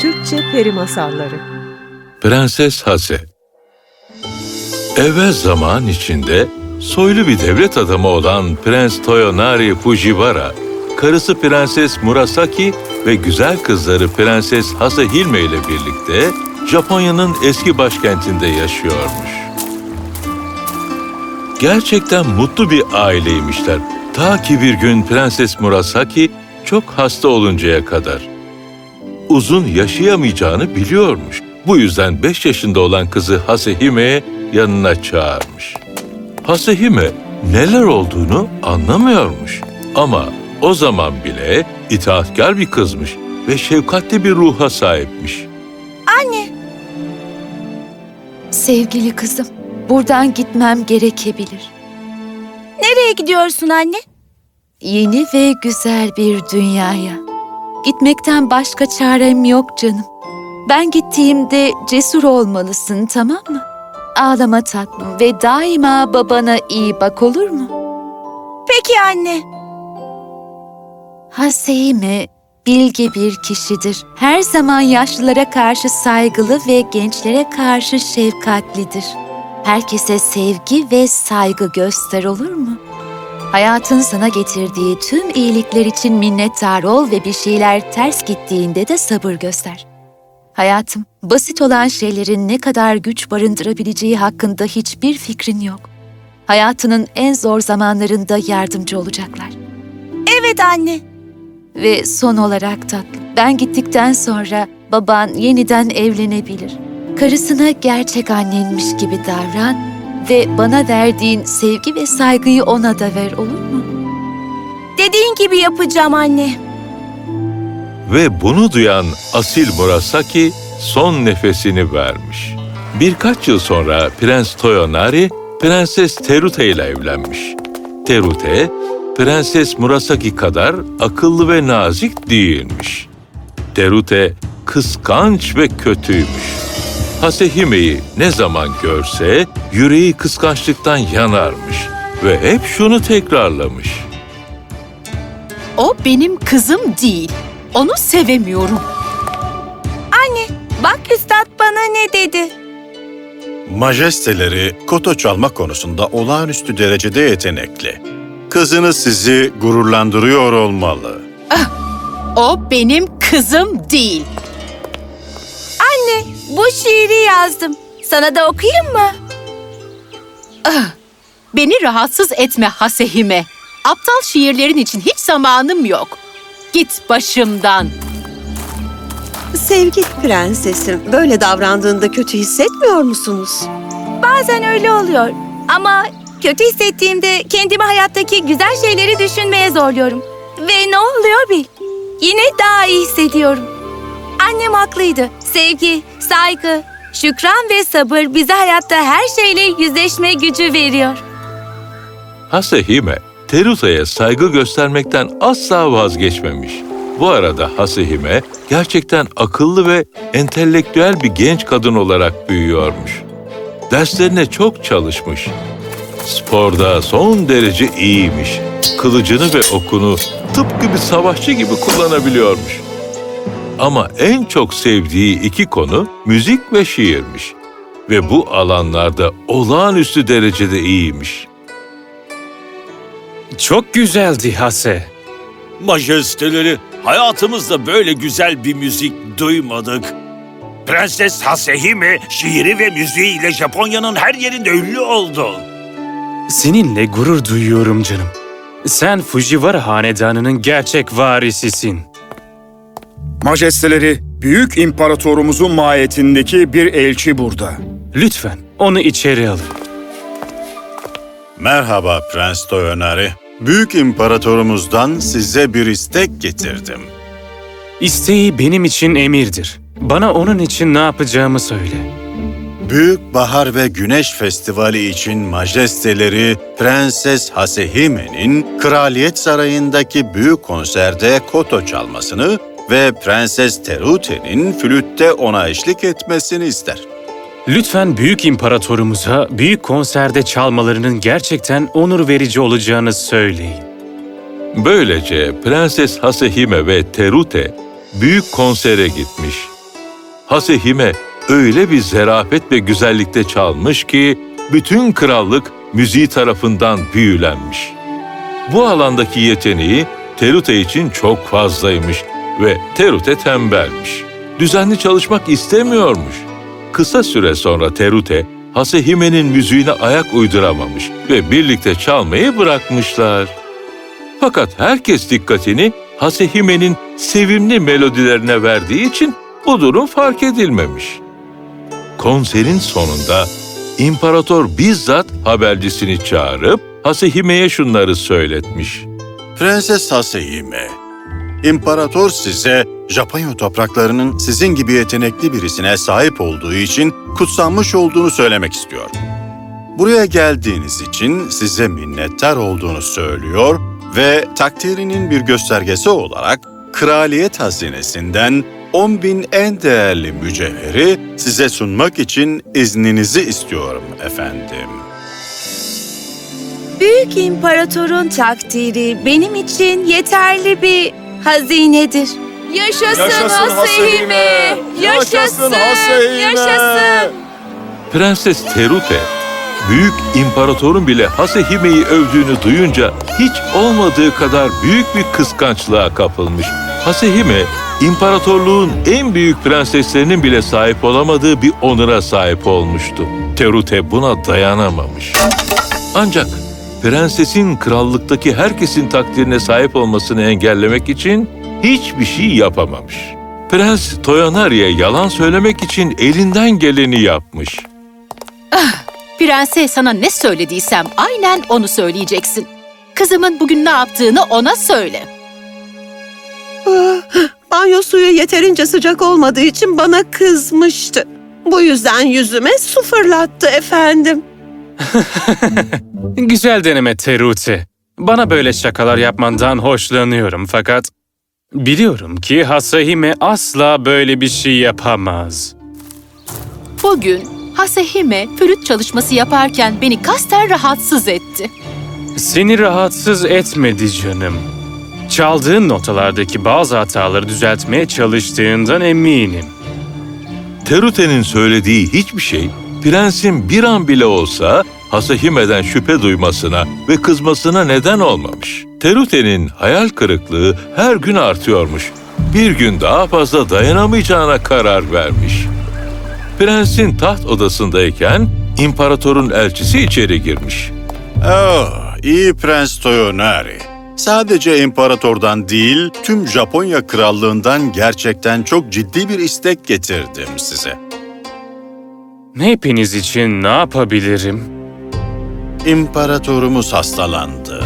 Türkçe Peri Masalları Prenses Hase Evvel zaman içinde soylu bir devlet adamı olan Prens Toyonari Fujiwara, karısı Prenses Murasaki ve güzel kızları Prenses Hasehime ile birlikte Japonya'nın eski başkentinde yaşıyormuş. Gerçekten mutlu bir aileymişler. Ta ki bir gün Prenses Murasaki çok hasta oluncaya kadar. Uzun yaşayamayacağını biliyormuş. Bu yüzden 5 yaşında olan kızı Hasehime'ye yanına çağırmış. Hasehime neler olduğunu anlamıyormuş. Ama o zaman bile itaatkar bir kızmış ve şefkatli bir ruha sahipmiş. Sevgili kızım, buradan gitmem gerekebilir. Nereye gidiyorsun anne? Yeni ve güzel bir dünyaya. Gitmekten başka çarem yok canım. Ben gittiğimde cesur olmalısın, tamam mı? Ağlama tatlım ve daima babana iyi bak olur mu? Peki anne. Hasehime bilge bir kişidir. Her zaman yaşlılara karşı saygılı ve gençlere karşı şefkatlidir. Herkese sevgi ve saygı göster olur mu? Hayatın sana getirdiği tüm iyilikler için minnettar ol ve bir şeyler ters gittiğinde de sabır göster. Hayatım, basit olan şeylerin ne kadar güç barındırabileceği hakkında hiçbir fikrin yok. Hayatının en zor zamanlarında yardımcı olacaklar. Evet anne. Ve son olarak tatlım, ben gittikten sonra baban yeniden evlenebilir. Karısına gerçek annenmiş gibi davran ve bana verdiğin sevgi ve saygıyı ona da ver olur mu? Dediğin gibi yapacağım anne. Ve bunu duyan asil Murasaki son nefesini vermiş. Birkaç yıl sonra Prens Toyonari, Prenses Terute ile evlenmiş. Terute, Prenses Murasaki kadar akıllı ve nazik değilmiş. Terute kıskanç ve kötüymüş. Hasehime'yi ne zaman görse yüreği kıskançlıktan yanarmış ve hep şunu tekrarlamış. O benim kızım değil. Onu sevemiyorum. Bak üstad bana ne dedi? Majesteleri koto çalma konusunda olağanüstü derecede yetenekli. Kızınız sizi gururlandırıyor olmalı. O benim kızım değil. Anne, bu şiiri yazdım. Sana da okuyayım mı? Beni rahatsız etme Hasehime. Aptal şiirlerin için hiç zamanım yok. Git başımdan. Sevgili prensesim, böyle davrandığında kötü hissetmiyor musunuz? Bazen öyle oluyor. Ama kötü hissettiğimde kendimi hayattaki güzel şeyleri düşünmeye zorluyorum. Ve ne oluyor bil? Yine daha iyi hissediyorum. Annem haklıydı. Sevgi, saygı, şükran ve sabır bize hayatta her şeyle yüzleşme gücü veriyor. Hasehime, Teruta'ya saygı göstermekten asla vazgeçmemiş. Bu arada Hasehime gerçekten akıllı ve entelektüel bir genç kadın olarak büyüyormuş. Derslerine çok çalışmış. Sporda son derece iyiymiş. Kılıcını ve okunu tıpkı bir savaşçı gibi kullanabiliyormuş. Ama en çok sevdiği iki konu müzik ve şiirmiş. Ve bu alanlarda olağanüstü derecede iyiymiş. Çok güzeldi Hase. Majesteleri, hayatımızda böyle güzel bir müzik duymadık. Prenses Hasehime şiiri ve müziğiyle Japonya'nın her yerinde ünlü oldu. Seninle gurur duyuyorum canım. Sen Fujiwara hanedanının gerçek varisisin. Majesteleri, büyük imparatorumuzun mahiyetindeki bir elçi burada. Lütfen onu içeri alın. Merhaba Prens Toyonari. Büyük imparatorumuzdan size bir istek getirdim. İsteği benim için emirdir. Bana onun için ne yapacağımı söyle. Büyük Bahar ve Güneş Festivali için majesteleri Prenses Hasehime'nin Kraliyet Sarayı'ndaki büyük konserde koto çalmasını ve Prenses Terute'nin flütte ona eşlik etmesini ister. Lütfen büyük imparatorumuza büyük konserde çalmalarının gerçekten onur verici olacağını söyleyin. Böylece Prenses Hasehime ve Terute büyük konsere gitmiş. Hasehime öyle bir zerafet ve güzellikte çalmış ki bütün krallık müziği tarafından büyülenmiş. Bu alandaki yeteneği Terute için çok fazlaymış ve Terute tembelmiş. Düzenli çalışmak istemiyormuş. Kısa süre sonra Terute, Hasehime'nin müziğine ayak uyduramamış ve birlikte çalmayı bırakmışlar. Fakat herkes dikkatini Hasehime'nin sevimli melodilerine verdiği için bu durum fark edilmemiş. Konserin sonunda imparator bizzat habercisini çağırıp Hasehime'ye şunları söyletmiş. Prenses Hasehime, İmparator size Japonya topraklarının sizin gibi yetenekli birisine sahip olduğu için kutsanmış olduğunu söylemek istiyor. Buraya geldiğiniz için size minnettar olduğunu söylüyor ve takdirinin bir göstergesi olarak kraliyet hazinesinden 10 bin en değerli mücevheri size sunmak için izninizi istiyorum efendim. Büyük imparatorun takdiri benim için yeterli bir hazinedir. Yaşasın, Yaşasın Hasehime! Yaşasın Hasehime! Yaşasın! Prenses Terute, büyük imparatorun bile Hasehime'yi övdüğünü duyunca hiç olmadığı kadar büyük bir kıskançlığa kapılmış. Hasehime, imparatorluğun en büyük prenseslerinin bile sahip olamadığı bir onura sahip olmuştu. Terute buna dayanamamış. Ancak prensesin krallıktaki herkesin takdirine sahip olmasını engellemek için hiçbir şey yapamamış. Prens Toyanari'ye yalan söylemek için elinden geleni yapmış. Prense sana ne söylediysem aynen onu söyleyeceksin. Kızımın bugün ne yaptığını ona söyle. Banyo suyu yeterince sıcak olmadığı için bana kızmıştı. Bu yüzden yüzüme su fırlattı efendim. Güzel deneme Terute. Bana böyle şakalar yapmandan hoşlanıyorum fakat biliyorum ki Hasehime asla böyle bir şey yapamaz. Bugün Hasehime flüt çalışması yaparken beni kasten rahatsız etti. Seni rahatsız etmedi canım. Çaldığın notalardaki bazı hataları düzeltmeye çalıştığından eminim. Terute'nin söylediği hiçbir şey, prensin bir an bile olsa Hasehime'den şüphe duymasına ve kızmasına neden olmamış. Terute'nin hayal kırıklığı her gün artıyormuş. Bir gün daha fazla dayanamayacağına karar vermiş. Prensin taht odasındayken imparatorun elçisi içeri girmiş. Oh, iyi Prens Toyonari. Sadece imparatordan değil, tüm Japonya krallığından gerçekten çok ciddi bir istek getirdim size. Hepiniz için ne yapabilirim? İmparatorumuz hastalandı.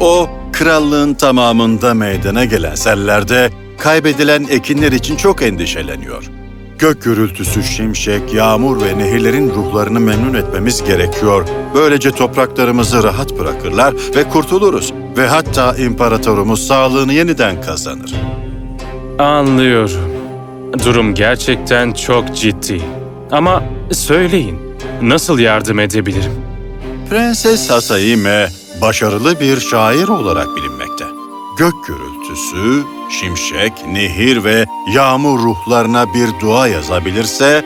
O, krallığın tamamında meydana gelen sellerde kaybedilen ekinler için çok endişeleniyor. Gök gürültüsü, şimşek, yağmur ve nehirlerin ruhlarını memnun etmemiz gerekiyor. Böylece topraklarımızı rahat bırakırlar ve kurtuluruz. Ve hatta imparatorumuz sağlığını yeniden kazanır. Anlıyorum. Durum gerçekten çok ciddi. Ama söyleyin, nasıl yardım edebilirim? Prenses Hasahime başarılı bir şair olarak bilinmekte. Gök gürültüsü, şimşek, nehir ve yağmur ruhlarına bir dua yazabilirse,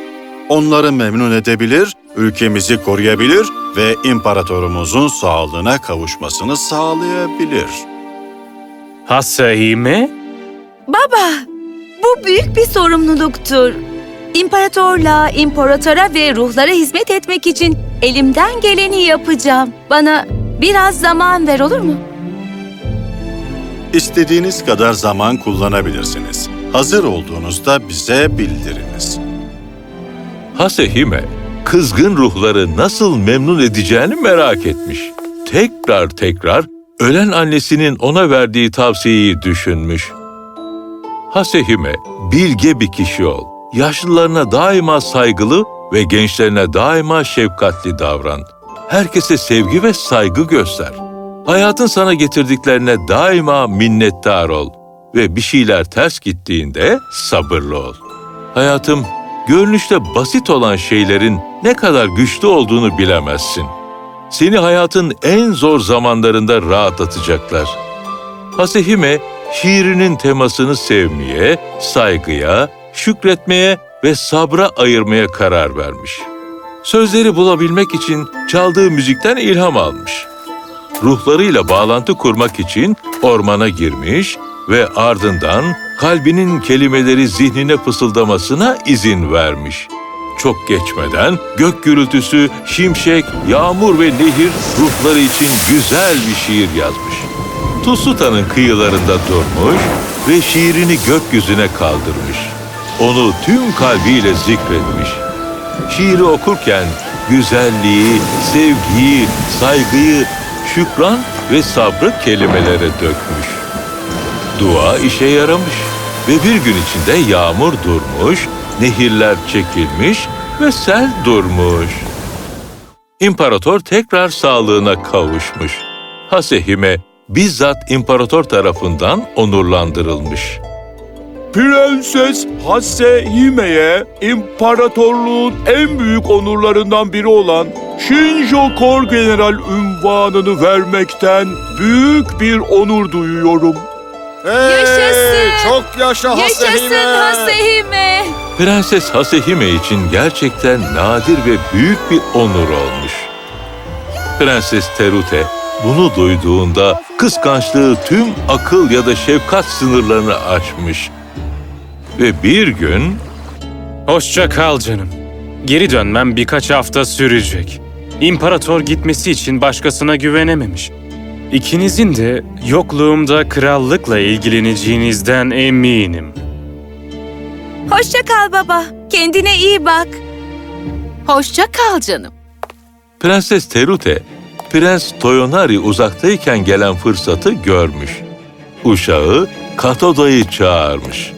onları memnun edebilir, ülkemizi koruyabilir ve imparatorumuzun sağlığına kavuşmasını sağlayabilir. Hasehime? Baba, bu büyük bir sorumluluktur. İmparatorla, imparatora ve ruhlara hizmet etmek için elimden geleni yapacağım. Bana biraz zaman ver olur mu? İstediğiniz kadar zaman kullanabilirsiniz. Hazır olduğunuzda bize bildiriniz. Hasehime, kızgın ruhları nasıl memnun edeceğini merak etmiş. Tekrar tekrar ölen annesinin ona verdiği tavsiyeyi düşünmüş. Hasehime, bilge bir kişi ol. Yaşlılarına daima saygılı ve gençlerine daima şefkatli davran. Herkese sevgi ve saygı göster. Hayatın sana getirdiklerine daima minnettar ol ve bir şeyler ters gittiğinde sabırlı ol. Hayatım, görünüşte basit olan şeylerin ne kadar güçlü olduğunu bilemezsin. Seni hayatın en zor zamanlarında rahatlatacaklar. Hasehime, şiirinin temasını sevmeye, saygıya, şükretmeye ve sabra ayırmaya karar vermiş. Sözleri bulabilmek için çaldığı müzikten ilham almış. Ruhlarıyla bağlantı kurmak için ormana girmiş ve ardından kalbinin kelimeleri zihnine fısıldamasına izin vermiş. Çok geçmeden gök gürültüsü, şimşek, yağmur ve nehir ruhları için güzel bir şiir yazmış. Tusuta'nın kıyılarında durmuş ve şiirini gökyüzüne kaldırmış. Onu tüm kalbiyle zikretmiş. Şiiri okurken güzelliği, sevgiyi, saygıyı, şükran ve sabrı kelimelere dökmüş. Dua işe yaramış ve bir gün içinde yağmur durmuş, nehirler çekilmiş ve sel durmuş. İmparator tekrar sağlığına kavuşmuş. Hasehime bizzat imparator tarafından onurlandırılmış. Prenses Hasehime'ye imparatorluğun en büyük onurlarından biri olan Shinjo Kor General ünvanını vermekten büyük bir onur duyuyorum. Yaşasın! Çok yaşa Yaşasın Hasehime! Prenses Hasehime için gerçekten nadir ve büyük bir onur olmuş. Prenses Terute bunu duyduğunda kıskançlığı tüm akıl ya da şefkat sınırlarını aşmış. Ve bir gün Hoşça kal canım. Geri dönmem birkaç hafta sürecek. İmparator gitmesi için başkasına güvenememiş. İkinizin de yokluğumda krallıkla ilgileneceğinizden eminim. Hoşça kal baba. Kendine iyi bak. Hoşça kal canım. Prenses Terute, Prens Toyonari uzaktayken gelen fırsatı görmüş. Uşağı Katoda'yı çağırmış.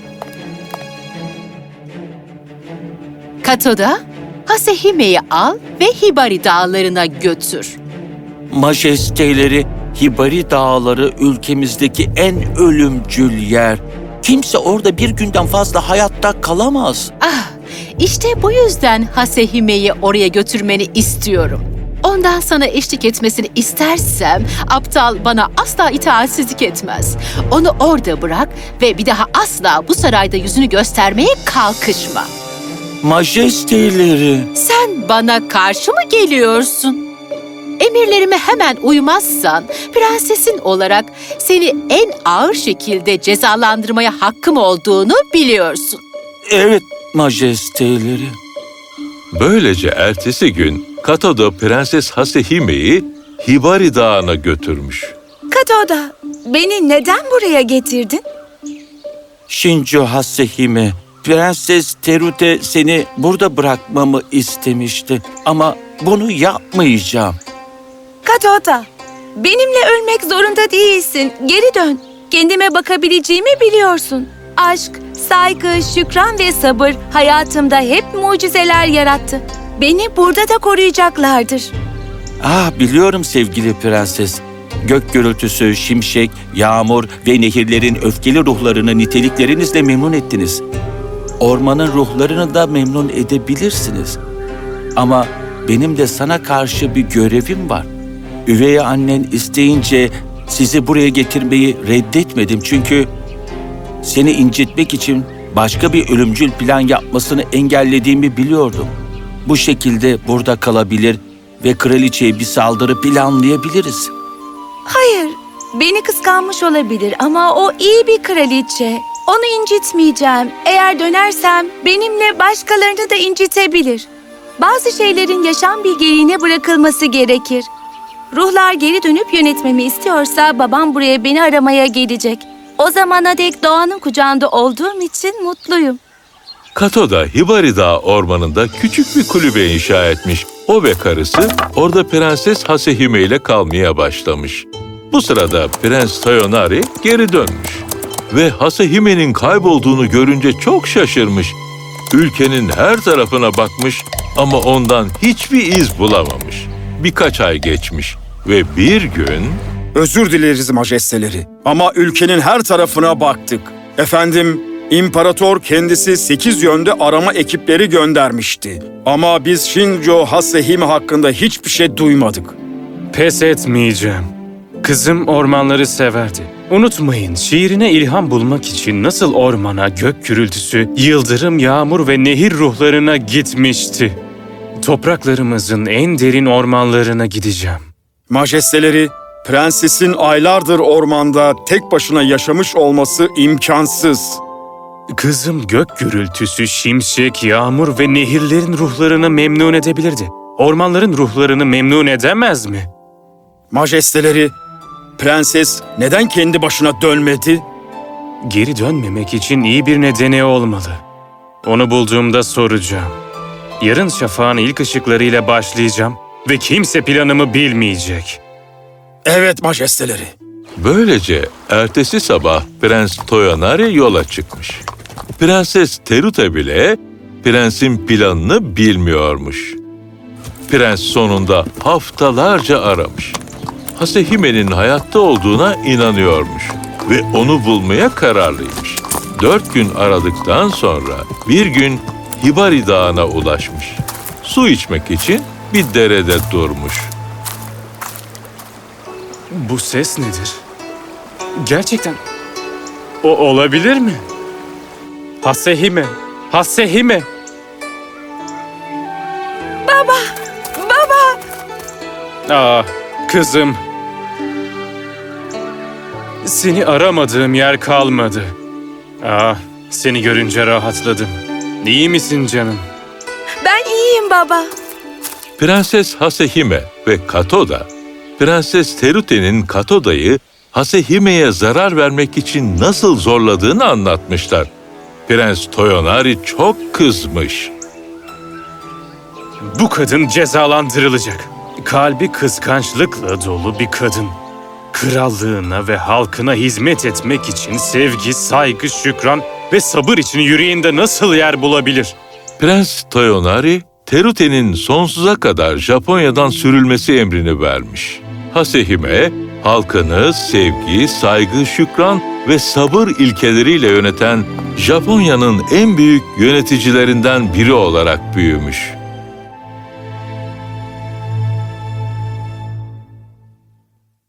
Kato'da Hasehime'yi al ve Hibari dağlarına götür. Majesteleri, Hibari Dağları ülkemizdeki en ölümcül yer. Kimse orada bir günden fazla hayatta kalamaz. Ah, işte bu yüzden Hasehime'yi oraya götürmeni istiyorum. Ondan sana eşlik etmesini istersem aptal bana asla itaatsizlik etmez. Onu orada bırak ve bir daha asla bu sarayda yüzünü göstermeye kalkışma. Majesteleri. Sen bana karşı mı geliyorsun? Emirlerime hemen uymazsan prensesin olarak seni en ağır şekilde cezalandırmaya hakkım olduğunu biliyorsun. Evet, majesteleri. Böylece ertesi gün Katoda Prenses Hasehime'yi Hibari Dağı'na götürmüş. Katoda, beni neden buraya getirdin? Shinjo Hasehime, Prenses Terute seni burada bırakmamı istemişti. Ama bunu yapmayacağım. Katoda, benimle ölmek zorunda değilsin. Geri dön. Kendime bakabileceğimi biliyorsun. Aşk, saygı, şükran ve sabır hayatımda hep mucizeler yarattı. Beni burada da koruyacaklardır. Ah biliyorum sevgili prenses. Gök gürültüsü, şimşek, yağmur ve nehirlerin öfkeli ruhlarını niteliklerinizle memnun ettiniz. Ormanın ruhlarını da memnun edebilirsiniz. Ama benim de sana karşı bir görevim var. Üvey annen isteyince sizi buraya getirmeyi reddetmedim çünkü seni incitmek için başka bir ölümcül plan yapmasını engellediğimi biliyordum. Bu şekilde burada kalabilir ve kraliçeye bir saldırı planlayabiliriz. Hayır, beni kıskanmış olabilir ama o iyi bir kraliçe. Onu incitmeyeceğim. Eğer dönersem benimle başkalarını da incitebilir. Bazı şeylerin yaşam bilgeliğine bırakılması gerekir. Ruhlar geri dönüp yönetmemi istiyorsa babam buraya beni aramaya gelecek. O zamana dek doğanın kucağında olduğum için mutluyum. Katoda Hibari Dağı ormanında küçük bir kulübe inşa etmiş. O ve karısı orada Prenses Hasehime ile kalmaya başlamış. Bu sırada Prens Toyonari geri dönmüş. Ve Hasehime'nin kaybolduğunu görünce çok şaşırmış. Ülkenin her tarafına bakmış ama ondan hiçbir iz bulamamış. Birkaç ay geçmiş ve bir gün... Özür dileriz majesteleri ama ülkenin her tarafına baktık. Efendim, İmparator kendisi sekiz yönde arama ekipleri göndermişti. Ama biz Shinjo Hasehime hakkında hiçbir şey duymadık. Pes etmeyeceğim. Kızım ormanları severdi. Unutmayın, şiirine ilham bulmak için nasıl ormana, gök gürültüsü, yıldırım, yağmur ve nehir ruhlarına gitmişti. Topraklarımızın en derin ormanlarına gideceğim. Majesteleri, prensesin aylardır ormanda tek başına yaşamış olması imkansız. Kızım gök gürültüsü, şimşek, yağmur ve nehirlerin ruhlarını memnun edebilirdi. Ormanların ruhlarını memnun edemez mi? Majesteleri, prenses neden kendi başına dönmedi? Geri dönmemek için iyi bir nedeni olmalı. Onu bulduğumda soracağım. Yarın şafağın ilk ışıklarıyla başlayacağım ve kimse planımı bilmeyecek. Evet majesteleri. Böylece ertesi sabah Prens Toyonari yola çıkmış. Prenses Terute bile prensin planını bilmiyormuş. Prens sonunda haftalarca aramış. Hasehime'nin hayatta olduğuna inanıyormuş ve onu bulmaya kararlıymış. Dört gün aradıktan sonra bir gün Hibari Dağı'na ulaşmış. Su içmek için bir derede durmuş. Bu ses nedir? Gerçekten o olabilir mi? Hasehime, Hasehime. Baba! Ah, kızım. Seni aramadığım yer kalmadı. Ah, seni görünce rahatladım. İyi misin canım? Ben iyiyim baba. Prenses Hasehime ve Katoda, Prenses Terute'nin Katoda'yı Hasehime'ye zarar vermek için nasıl zorladığını anlatmışlar. Prens Toyonari çok kızmış. Bu kadın cezalandırılacak. Kalbi kıskançlıkla dolu bir kadın. Krallığına ve halkına hizmet etmek için sevgi, saygı, şükran ve sabır için yüreğinde nasıl yer bulabilir? Prens Toyonari, Terute'nin sonsuza kadar Japonya'dan sürülmesi emrini vermiş. Hasehime, halkını sevgi, saygı, şükran ve sabır ilkeleriyle yöneten Japonya'nın en büyük yöneticilerinden biri olarak büyümüş.